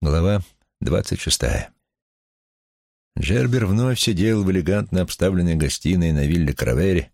Глава двадцать шестая. Джербер вновь сидел в элегантно обставленной гостиной на вилле Кравере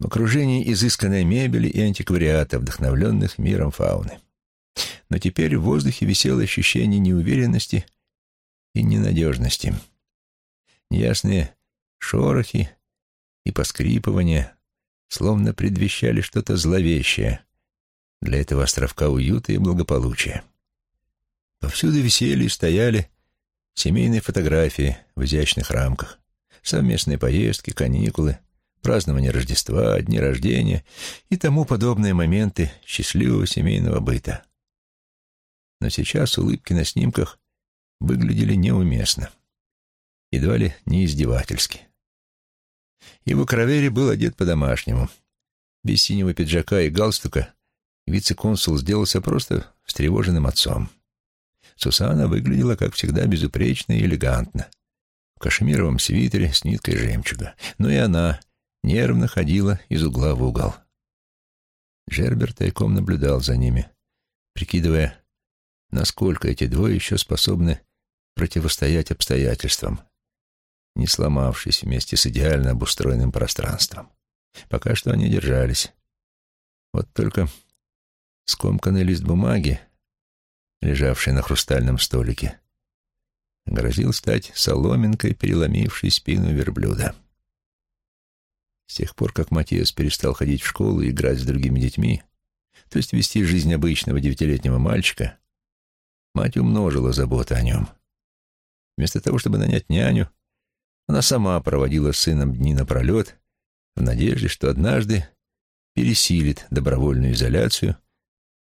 в окружении изысканной мебели и антиквариата, вдохновленных миром фауны. Но теперь в воздухе висело ощущение неуверенности и ненадежности. Неясные шорохи и поскрипывания словно предвещали что-то зловещее для этого островка уюта и благополучия. Повсюду висели и стояли семейные фотографии в изящных рамках, совместные поездки, каникулы, празднование Рождества, дни рождения и тому подобные моменты счастливого семейного быта. Но сейчас улыбки на снимках выглядели неуместно, едва ли не издевательски. Его Кравери был одет по-домашнему. Без синего пиджака и галстука вице-консул сделался просто встревоженным отцом. Сусана выглядела, как всегда, безупречно и элегантно. В кашемировом свитере с ниткой жемчуга. Но и она нервно ходила из угла в угол. Джербер тайком наблюдал за ними, прикидывая, насколько эти двое еще способны противостоять обстоятельствам, не сломавшись вместе с идеально обустроенным пространством. Пока что они держались. Вот только скомканный лист бумаги лежавший на хрустальном столике, грозил стать соломинкой, переломившей спину верблюда. С тех пор, как Матиас перестал ходить в школу и играть с другими детьми, то есть вести жизнь обычного девятилетнего мальчика, мать умножила заботы о нем. Вместо того, чтобы нанять няню, она сама проводила с сыном дни напролет в надежде, что однажды пересилит добровольную изоляцию,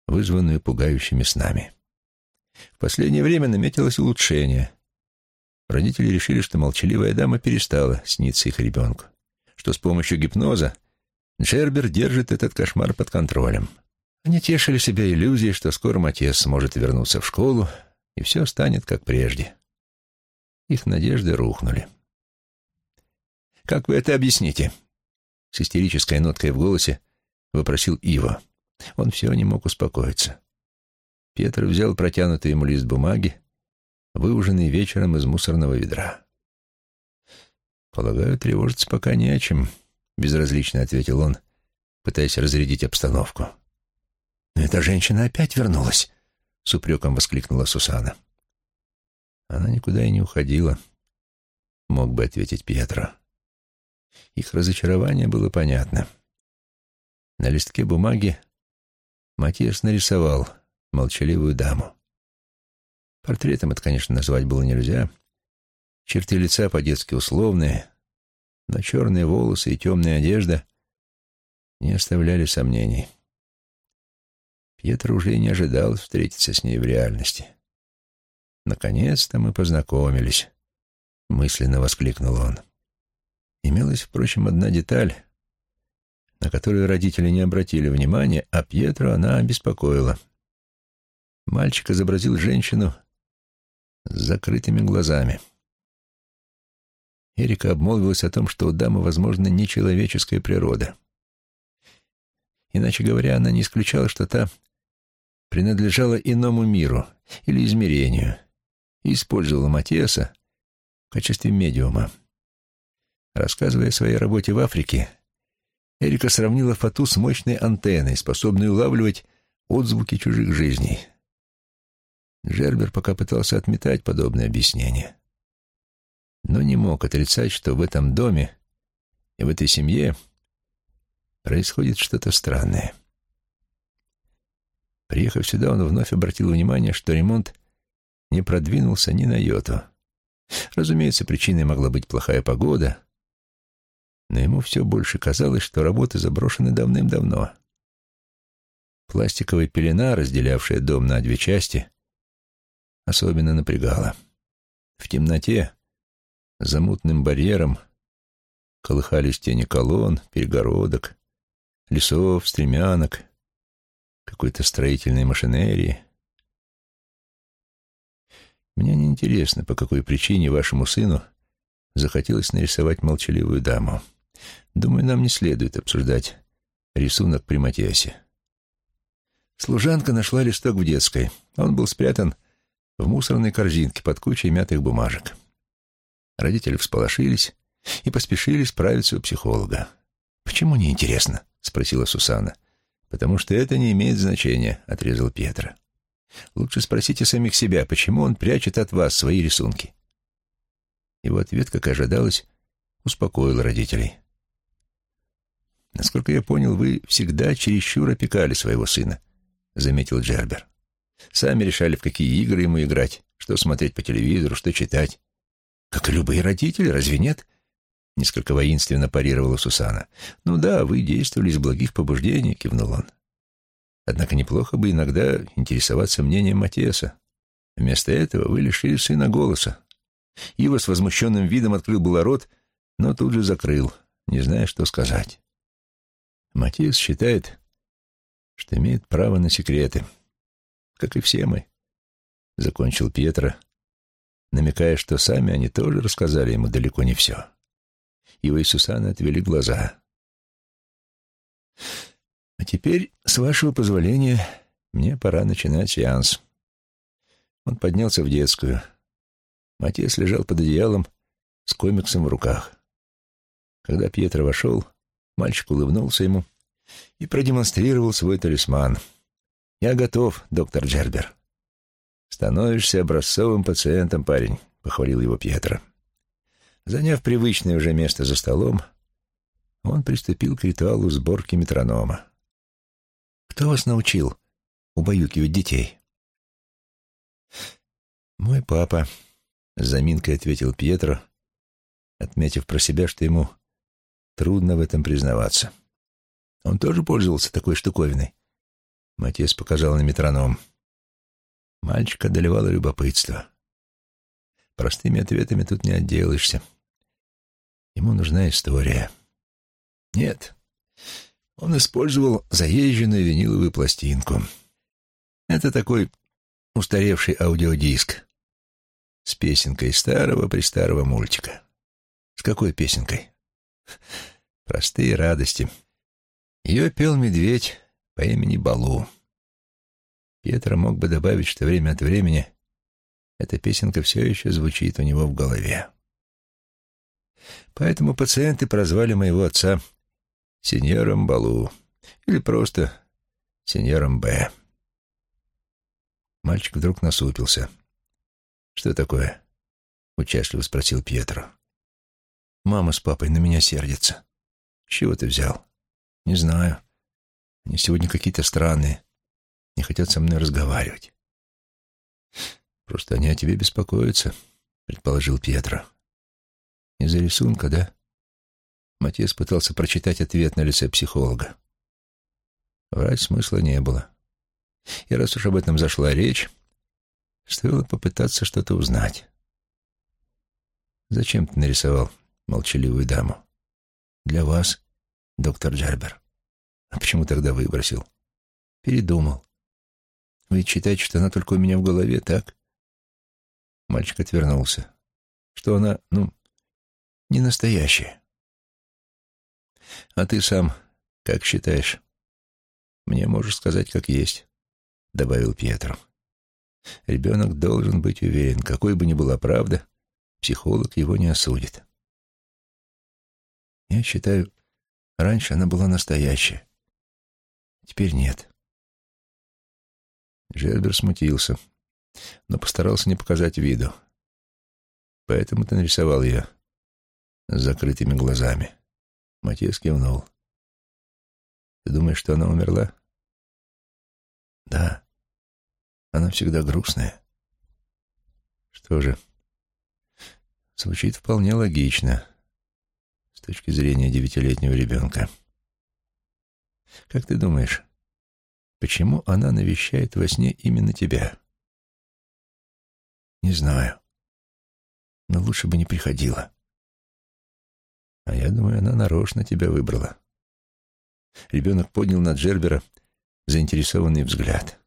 вызванную пугающими снами. В последнее время наметилось улучшение. Родители решили, что молчаливая дама перестала сниться их ребенку, что с помощью гипноза Джербер держит этот кошмар под контролем. Они тешили себя иллюзией, что скоро Матес сможет вернуться в школу, и все станет как прежде. Их надежды рухнули. «Как вы это объясните?» С истерической ноткой в голосе вопросил Ива. Он все не мог успокоиться. Петр взял протянутый ему лист бумаги, выуженный вечером из мусорного ведра. «Полагаю, тревожиться пока не о чем», — безразлично ответил он, пытаясь разрядить обстановку. «Но эта женщина опять вернулась», — с упреком воскликнула Сусана. «Она никуда и не уходила», — мог бы ответить Петр. Их разочарование было понятно. На листке бумаги Матиас нарисовал — молчаливую даму. Портретом это, конечно, назвать было нельзя. Черты лица по-детски условные, но черные волосы и темная одежда не оставляли сомнений. Пьетро уже не ожидал встретиться с ней в реальности. «Наконец-то мы познакомились», — мысленно воскликнул он. Имелась, впрочем, одна деталь, на которую родители не обратили внимания, а Пьетро она обеспокоила — Мальчик изобразил женщину с закрытыми глазами. Эрика обмолвилась о том, что у дамы, возможно, нечеловеческая природа. Иначе говоря, она не исключала, что та принадлежала иному миру или измерению и использовала Матиаса в качестве медиума. Рассказывая о своей работе в Африке, Эрика сравнила фату с мощной антенной, способной улавливать отзвуки чужих жизней. Джербер пока пытался отметать подобное объяснение. Но не мог отрицать, что в этом доме и в этой семье происходит что-то странное. Приехав сюда, он вновь обратил внимание, что ремонт не продвинулся ни на йоту. Разумеется, причиной могла быть плохая погода, но ему все больше казалось, что работы заброшены давным-давно. Пластиковая пелена, разделявшая дом на две части, особенно напрягало. В темноте, за мутным барьером, колыхались тени колонн, перегородок, лесов, стремянок, какой-то строительной машинерии. Мне не интересно, по какой причине вашему сыну захотелось нарисовать молчаливую даму. Думаю, нам не следует обсуждать рисунок при Матиасе. Служанка нашла листок в детской. Он был спрятан в мусорной корзинке под кучей мятых бумажек. Родители всполошились и поспешили справиться у психолога. «Почему не интересно?» — спросила Сусана. «Потому что это не имеет значения», — отрезал Петра. «Лучше спросите самих себя, почему он прячет от вас свои рисунки». Его ответ, как ожидалось, успокоил родителей. «Насколько я понял, вы всегда чересчур опекали своего сына», — заметил Джербер. «Сами решали, в какие игры ему играть, что смотреть по телевизору, что читать. Как и любые родители, разве нет?» Несколько воинственно парировала Сусана. «Ну да, вы действовали из благих побуждений», — кивнул он. «Однако неплохо бы иногда интересоваться мнением Матеса. Вместо этого вы лишили сына голоса. Ива с возмущенным видом открыл было рот, но тут же закрыл, не зная, что сказать. Матиас считает, что имеет право на секреты, как и все мы, — закончил Пьетро, намекая, что сами они тоже рассказали ему далеко не все. Ива и Сусана отвели глаза. «А теперь, с вашего позволения, мне пора начинать сеанс». Он поднялся в детскую. Матиас лежал под одеялом с комиксом в руках. Когда Пьетро вошел, мальчик улыбнулся ему и продемонстрировал свой талисман. «Я готов, доктор Джербер». «Становишься образцовым пациентом, парень», — похвалил его Пьетро. Заняв привычное уже место за столом, он приступил к ритуалу сборки метронома. «Кто вас научил убаюкивать детей?» «Мой папа», — с заминкой ответил Пьетро, отметив про себя, что ему трудно в этом признаваться. Он тоже пользовался такой штуковиной. Матес показал на метроном. Мальчика одолевало любопытство. Простыми ответами тут не отделаешься. Ему нужна история. Нет, он использовал заезженную виниловую пластинку. Это такой устаревший аудиодиск с песенкой старого-престарого мультика. С какой песенкой? Простые радости. Ее пел медведь по имени Балу. Петра мог бы добавить, что время от времени эта песенка все еще звучит у него в голове. Поэтому пациенты прозвали моего отца сеньором Балу или просто сеньором Б. Мальчик вдруг насупился. «Что такое?» — участливо спросил Пьетро. «Мама с папой на меня сердятся». «С чего ты взял?» «Не знаю. Они сегодня какие-то странные. Не хотят со мной разговаривать». «Просто они о тебе беспокоятся», — предположил Пьетро. «Из-за рисунка, да?» Матьес пытался прочитать ответ на лице психолога. Врать смысла не было. И раз уж об этом зашла речь, стоило попытаться что-то узнать. «Зачем ты нарисовал молчаливую даму?» «Для вас», доктор Джербер. А почему тогда выбросил? Передумал. Вы считаете, что она только у меня в голове, так? Мальчик отвернулся. Что она, ну, не настоящая. А ты сам как считаешь? Мне можешь сказать, как есть, — добавил Пьетро. Ребенок должен быть уверен, какой бы ни была правда, психолог его не осудит. Я считаю, Раньше она была настоящая. Теперь нет. Джербер смутился, но постарался не показать виду. Поэтому ты нарисовал ее с закрытыми глазами. Матьес кивнул. Ты думаешь, что она умерла? Да. Она всегда грустная. Что же, звучит вполне логично с точки зрения девятилетнего ребенка. Как ты думаешь, почему она навещает во сне именно тебя? Не знаю. Но лучше бы не приходила. А я думаю, она нарочно тебя выбрала. Ребенок поднял на Джербера заинтересованный взгляд.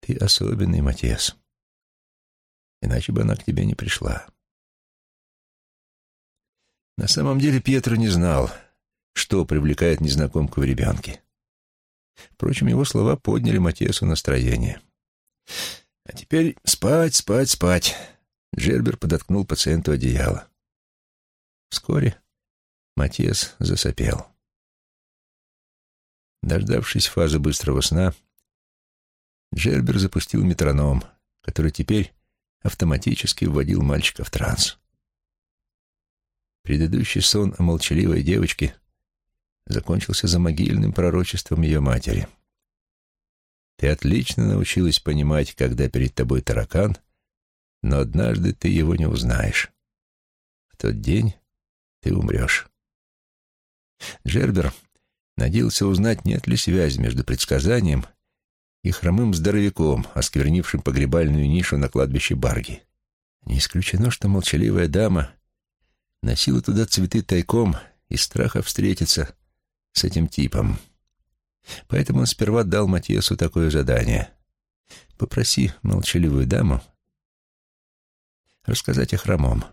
Ты особенный, Матиас. Иначе бы она к тебе не пришла. На самом деле Пьетро не знал, что привлекает незнакомку в ребенке. Впрочем, его слова подняли Матиасу настроение. «А теперь спать, спать, спать. Джербер подоткнул пациенту одеяло. Вскоре Матиас засопел. Дождавшись фазы быстрого сна, Джербер запустил метроном, который теперь автоматически вводил мальчика в транс. Предыдущий сон о молчаливой девочке закончился за могильным пророчеством ее матери. Ты отлично научилась понимать, когда перед тобой таракан, но однажды ты его не узнаешь. В тот день ты умрешь. Джербер надеялся узнать, нет ли связи между предсказанием и хромым здоровяком, осквернившим погребальную нишу на кладбище Барги. Не исключено, что молчаливая дама носила туда цветы тайком из страха встретиться с этим типом. Поэтому он сперва дал Матиасу такое задание. Попроси молчаливую даму рассказать о хромом.